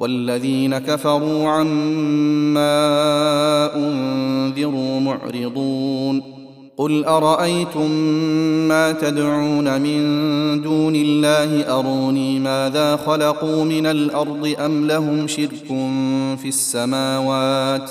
والذين كفروا عما أنذروا معرضون قل أرأيتم ما تدعون من دون الله؟ أروني ماذا خلقوا من الأرض أم لهم شرك في السماوات؟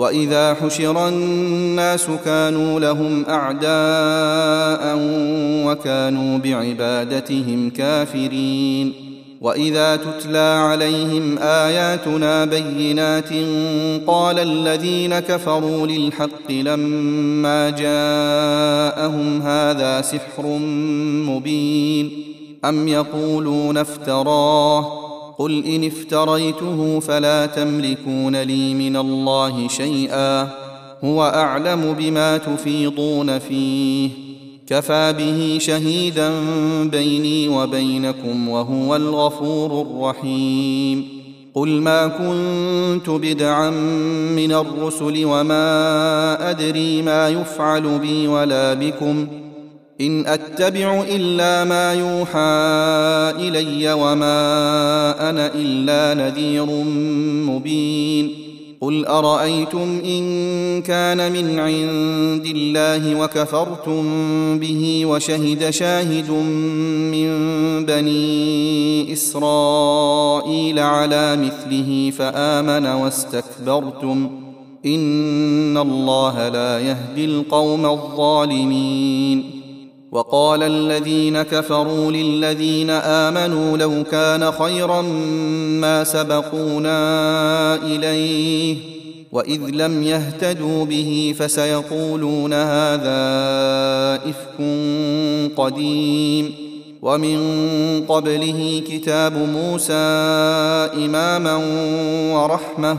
وإذا حشر الناس كانوا لهم أعداء وكانوا بعبادتهم كافرين. وإذا تتلى عليهم آياتنا بينات قال الذين كفروا للحق لما جاءهم هذا سحر مبين. أم يقولون افتراه؟ قل ان افتريته فلا تملكون لي من الله شيئا هو اعلم بما تفيضون فيه كفى به شهيدا بيني وبينكم وهو الغفور الرحيم قل ما كنت بدعا من الرسل وما ادري ما يفعل بي ولا بكم إن أتبع إلا ما يوحى إلي وما أنا إلا نذير مبين. قل أرأيتم إن كان من عند الله وكفرتم به وشهد شاهد من بني إسرائيل على مثله فآمن واستكبرتم. إن الله لا يهدي القوم الظالمين. وقال الذين كفروا للذين آمنوا لو كان خيرا ما سبقونا إليه وإذ لم يهتدوا به فسيقولون هذا إفك قديم ومن قبله كتاب موسى إماما ورحمة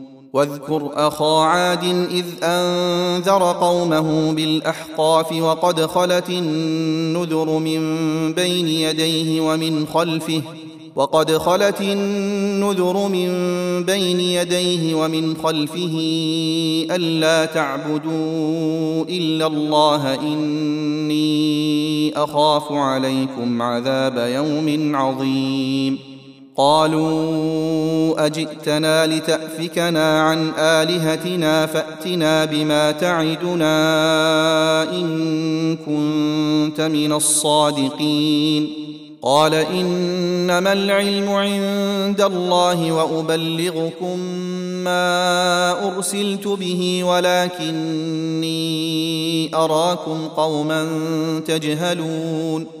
واذكر أخا عاد إذ أنذر قومه بالأحقاف وقد خلت النذر من بين يديه ومن خلفه وقد خلت النذر من بين يديه ومن خلفه ألا تعبدوا إلا الله إني أخاف عليكم عذاب يوم عظيم قالوا أجئتنا لتأفكنا عن آلهتنا فأتنا بما تعدنا إن كنت من الصادقين. قال إنما العلم عند الله وأبلغكم ما أرسلت به ولكني أراكم قوما تجهلون.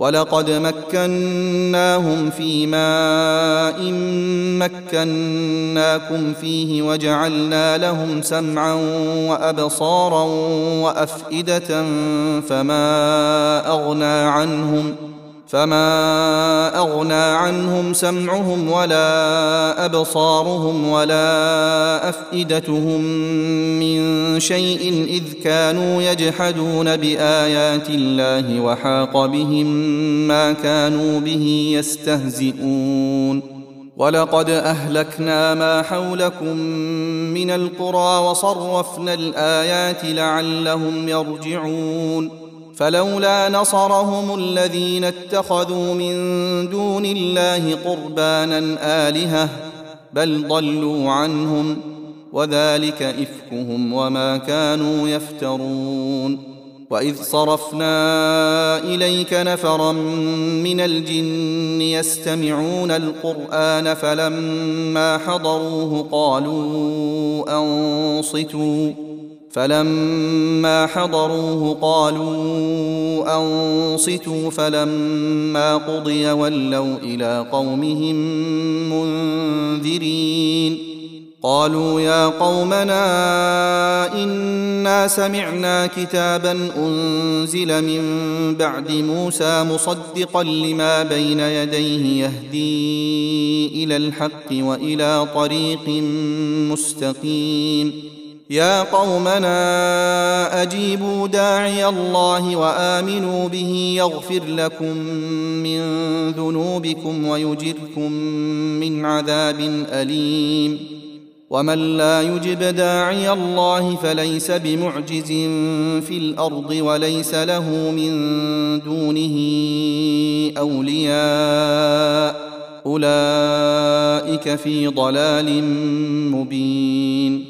ولقد مكناهم في ماء مكناكم فيه وجعلنا لهم سمعا وأبصارا وأفئدة فما أغنى عنهم ۖ فما اغنى عنهم سمعهم ولا ابصارهم ولا افئدتهم من شيء اذ كانوا يجحدون بايات الله وحاق بهم ما كانوا به يستهزئون ولقد اهلكنا ما حولكم من القرى وصرفنا الايات لعلهم يرجعون فلولا نصرهم الذين اتخذوا من دون الله قربانا آلهة بل ضلوا عنهم وذلك إفكهم وما كانوا يفترون. وإذ صرفنا إليك نفرا من الجن يستمعون القرآن فلما حضروه قالوا أنصتوا. فلما حضروه قالوا أنصتوا فلما قضي ولوا إلى قومهم منذرين. قالوا يا قومنا إنا سمعنا كتابا أنزل من بعد موسى مصدقا لما بين يديه يهدي إلى الحق وإلى طريق مستقيم. يا قومنا أجيبوا داعي الله وآمنوا به يغفر لكم من ذنوبكم ويجركم من عذاب أليم. ومن لا يجب داعي الله فليس بمعجز في الأرض وليس له من دونه أولياء. أولئك في ضلال مبين.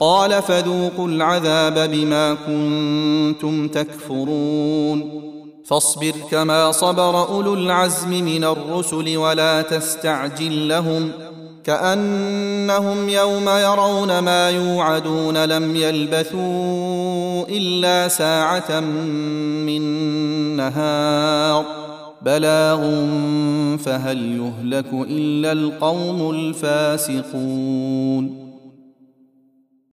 قال فذوقوا العذاب بما كنتم تكفرون. فاصبر كما صبر أولو العزم من الرسل ولا تستعجل لهم كأنهم يوم يرون ما يوعدون لم يلبثوا إلا ساعة من نهار. بلاغ فهل يهلك إلا القوم الفاسقون.